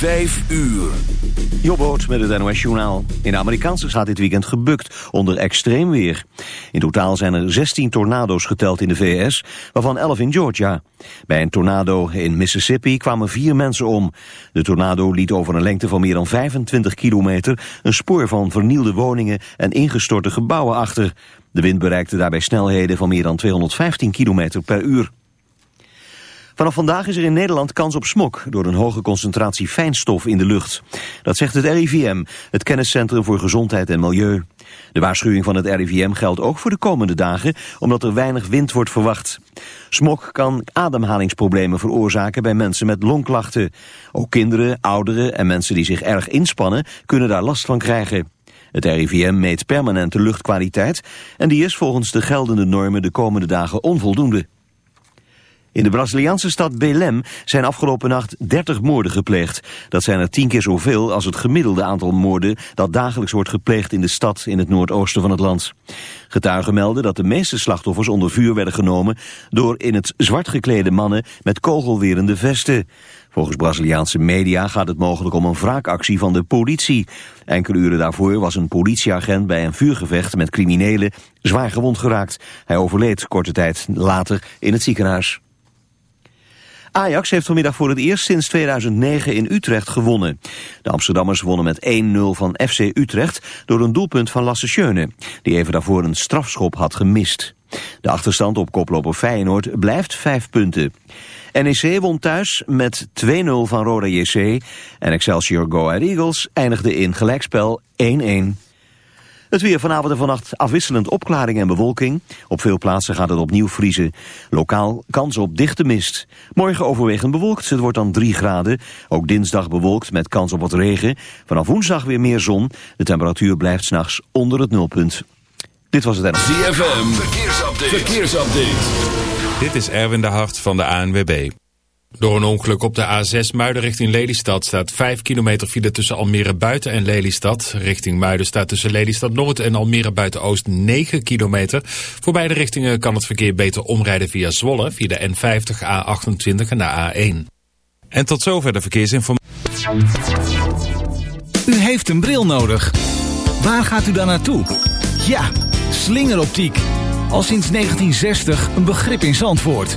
Vijf uur. Jobboot met het NOS Journaal. In de Amerikaanse staat dit weekend gebukt onder extreem weer. In totaal zijn er 16 tornado's geteld in de VS, waarvan 11 in Georgia. Bij een tornado in Mississippi kwamen vier mensen om. De tornado liet over een lengte van meer dan 25 kilometer... een spoor van vernielde woningen en ingestorte gebouwen achter. De wind bereikte daarbij snelheden van meer dan 215 kilometer per uur. Vanaf vandaag is er in Nederland kans op smok door een hoge concentratie fijnstof in de lucht. Dat zegt het RIVM, het Kenniscentrum voor Gezondheid en Milieu. De waarschuwing van het RIVM geldt ook voor de komende dagen, omdat er weinig wind wordt verwacht. Smok kan ademhalingsproblemen veroorzaken bij mensen met longklachten. Ook kinderen, ouderen en mensen die zich erg inspannen kunnen daar last van krijgen. Het RIVM meet permanente luchtkwaliteit en die is volgens de geldende normen de komende dagen onvoldoende. In de Braziliaanse stad Belém zijn afgelopen nacht 30 moorden gepleegd. Dat zijn er tien keer zoveel als het gemiddelde aantal moorden dat dagelijks wordt gepleegd in de stad in het noordoosten van het land. Getuigen melden dat de meeste slachtoffers onder vuur werden genomen door in het zwart geklede mannen met kogelwerende vesten. Volgens Braziliaanse media gaat het mogelijk om een wraakactie van de politie. Enkele uren daarvoor was een politieagent bij een vuurgevecht met criminelen zwaar gewond geraakt. Hij overleed korte tijd later in het ziekenhuis. Ajax heeft vanmiddag voor het eerst sinds 2009 in Utrecht gewonnen. De Amsterdammers wonnen met 1-0 van FC Utrecht door een doelpunt van Lasse Schöne, die even daarvoor een strafschop had gemist. De achterstand op koploper Feyenoord blijft 5 punten. NEC won thuis met 2-0 van Roda JC en Excelsior Go Ahead Eagles eindigde in gelijkspel 1-1. Het weer vanavond en vannacht afwisselend opklaring en bewolking. Op veel plaatsen gaat het opnieuw vriezen. Lokaal kans op dichte mist. Morgen overwegend bewolkt, het wordt dan 3 graden. Ook dinsdag bewolkt met kans op wat regen. Vanaf woensdag weer meer zon. De temperatuur blijft s'nachts onder het nulpunt. Dit was het ZFM, verkeersupdate. verkeersupdate. Dit is Erwin de Hart van de ANWB. Door een ongeluk op de A6 Muiden richting Lelystad staat 5 kilometer file tussen Almere Buiten en Lelystad. Richting Muiden staat tussen Lelystad Noord en Almere Buiten Oost 9 kilometer. Voor beide richtingen kan het verkeer beter omrijden via Zwolle, via de N50, A28 en de A1. En tot zover de verkeersinformatie. U heeft een bril nodig. Waar gaat u dan naartoe? Ja, slingeroptiek. Al sinds 1960 een begrip in Zandvoort.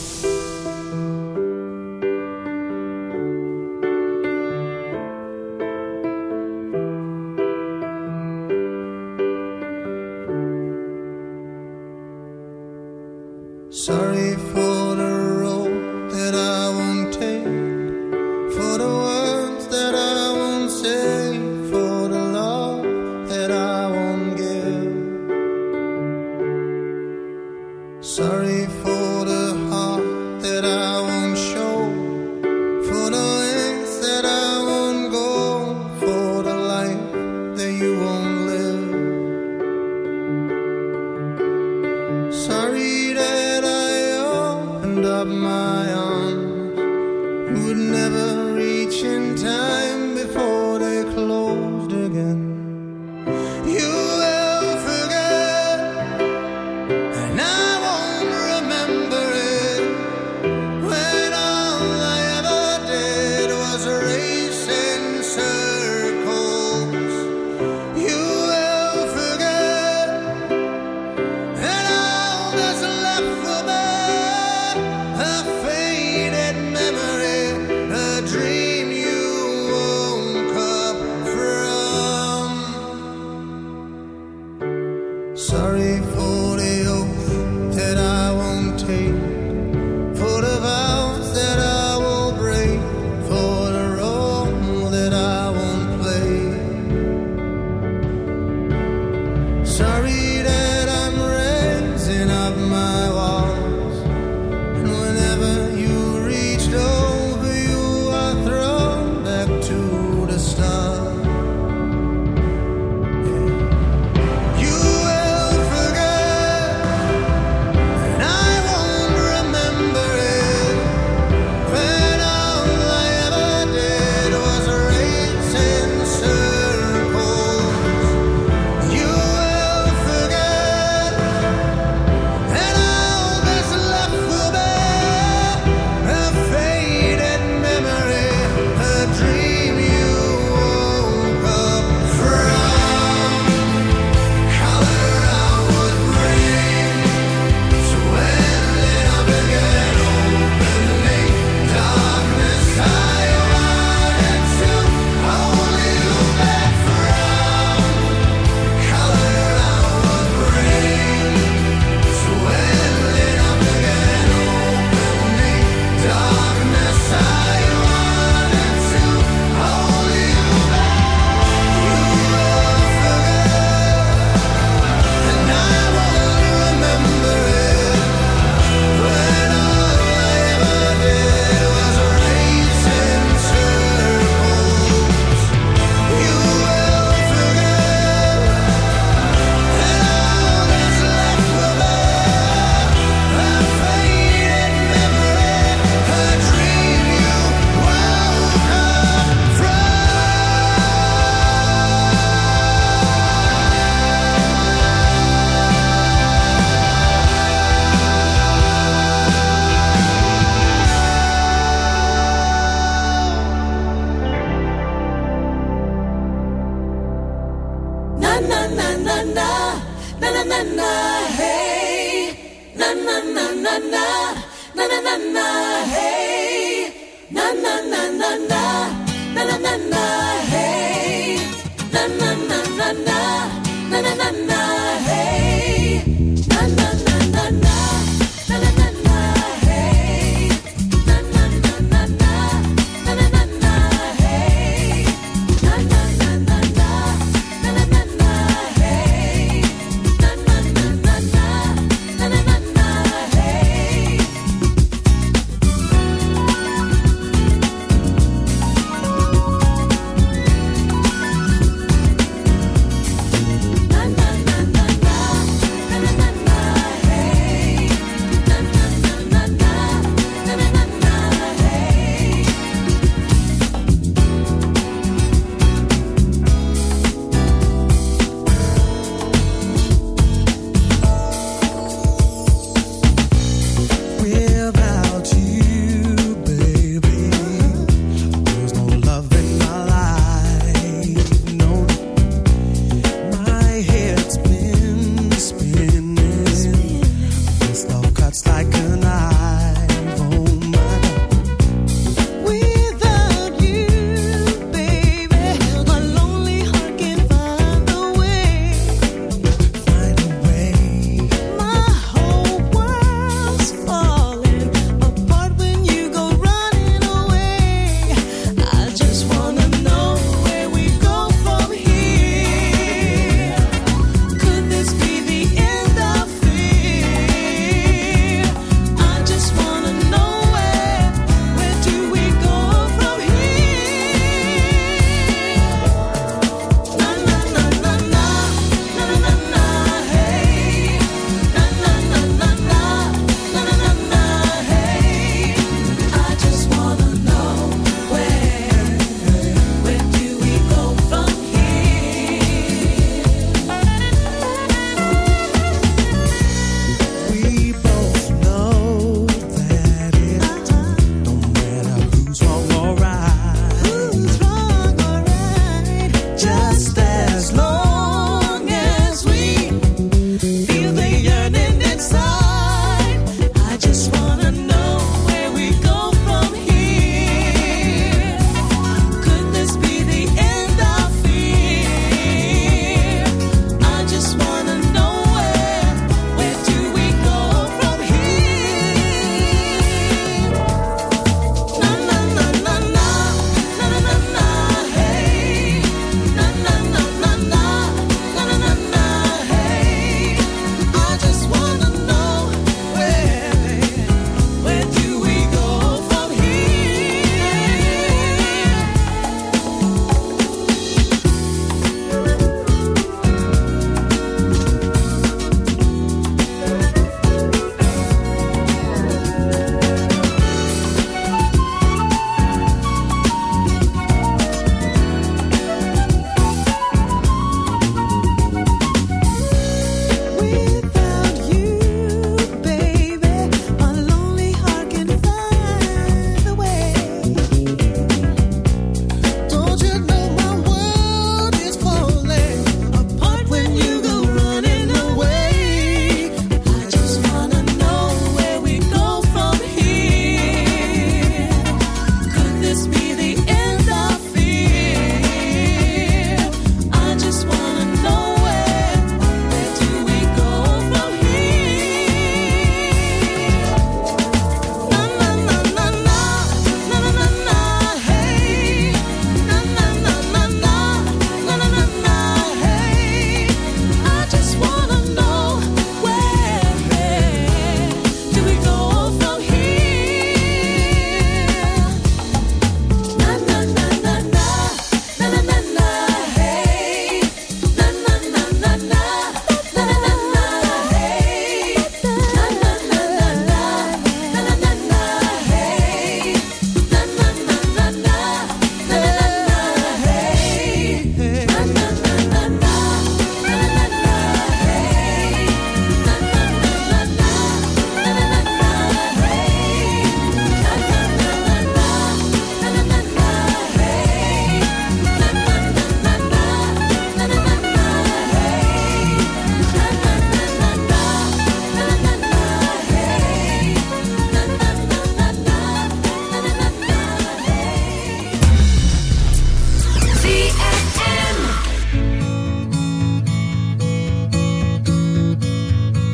sorry for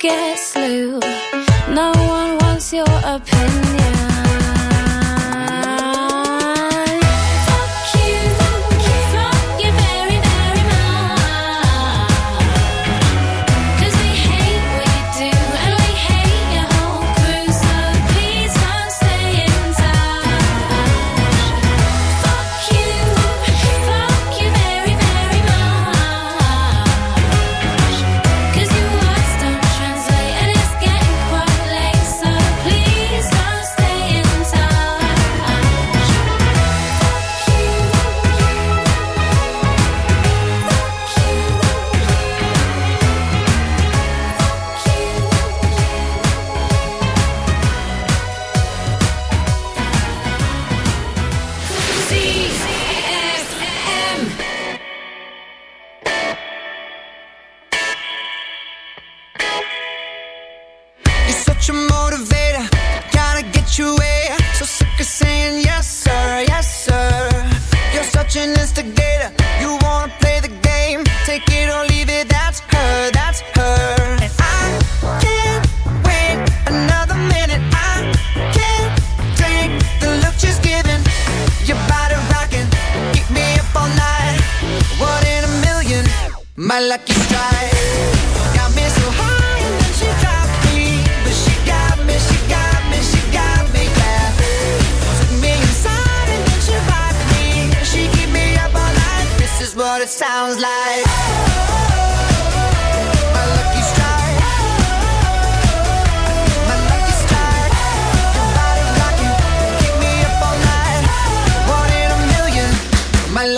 guess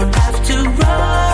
don't have to run.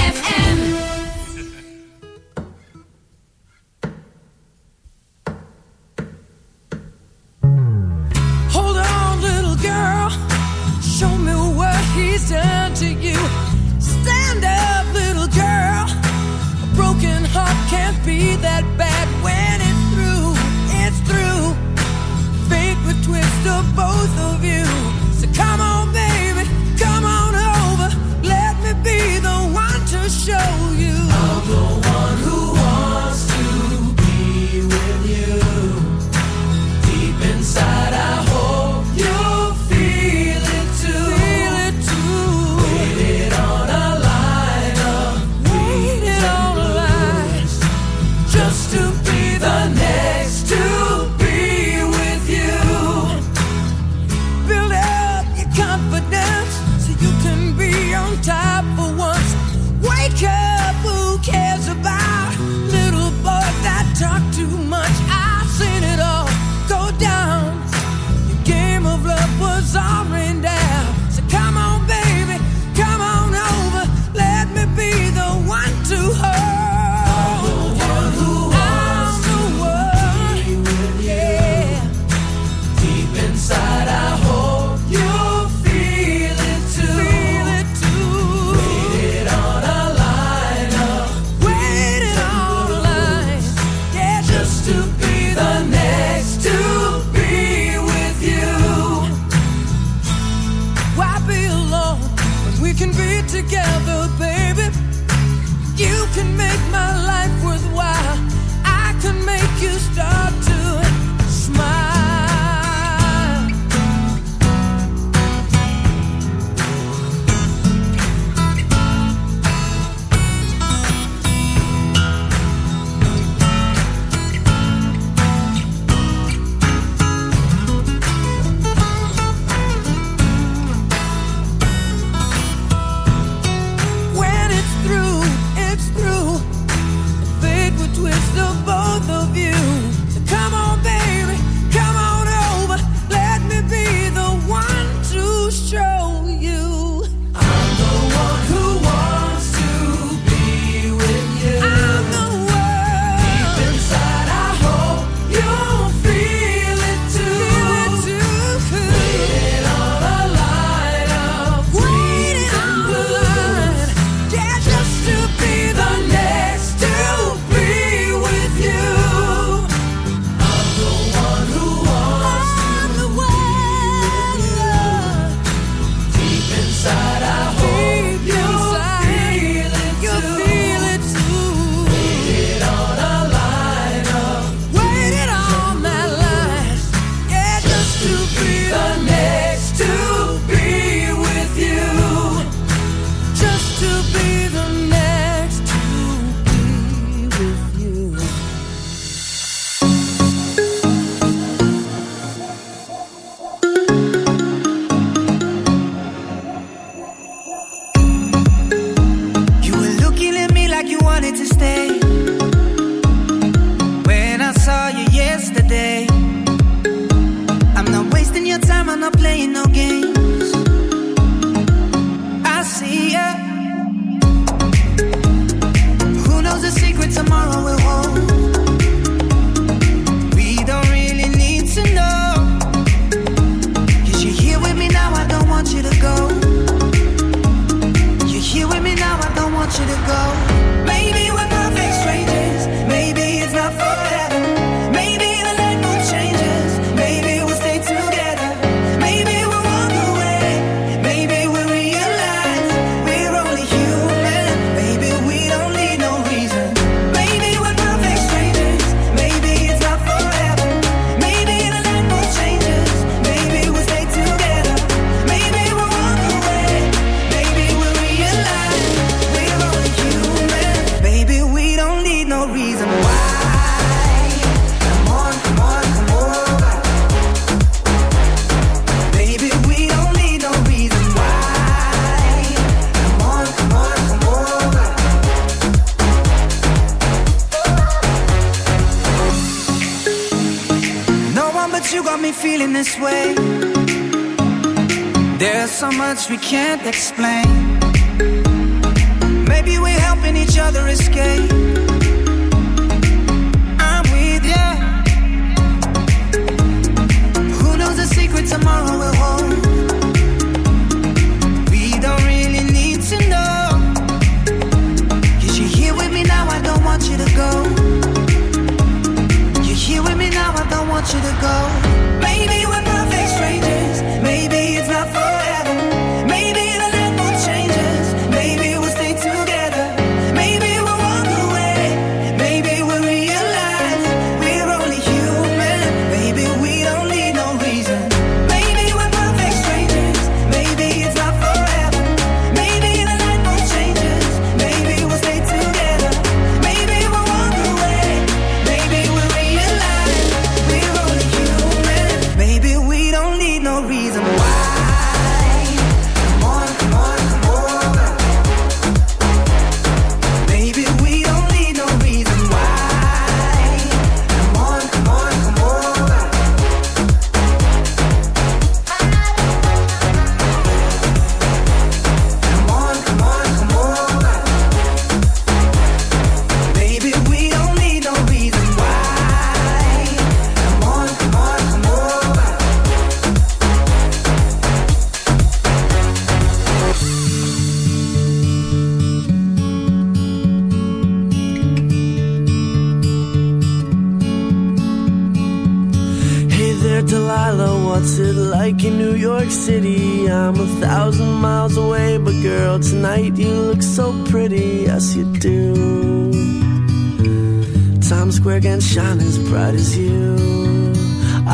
Can't explain.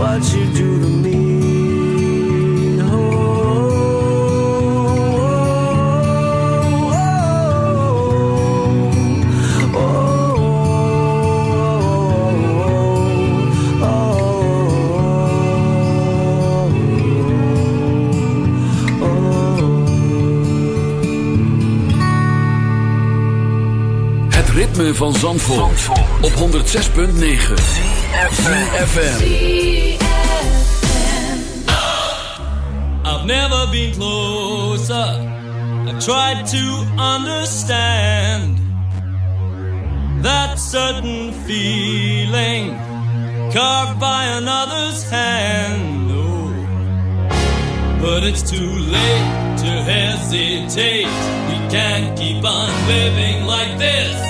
what you do to me. Oh, oh, oh, Het ritme van Zandvoort op 106.9 CFFM I've never been closer. I've tried to understand that certain feeling carved by another's hand. Oh, but it's too late to hesitate. We can't keep on living like this.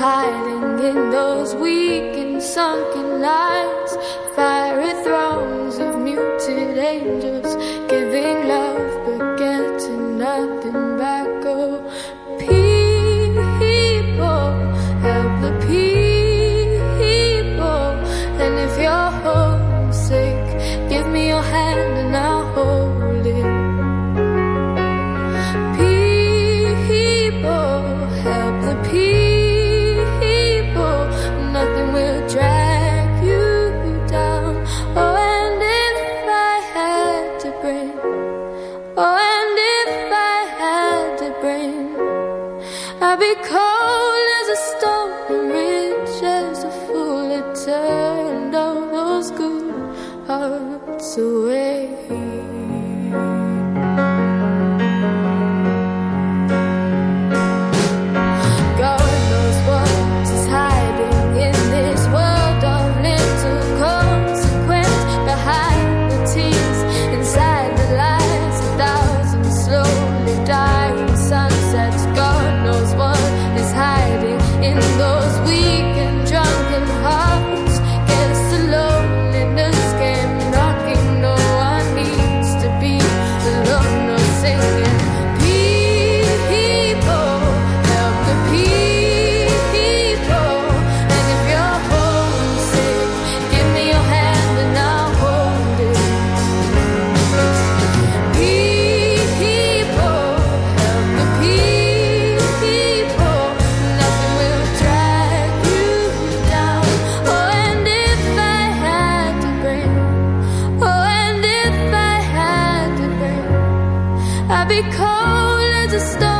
hiding in those weak and sunken lines. Fiery thrones of muted angels giving love. be cold as a stone.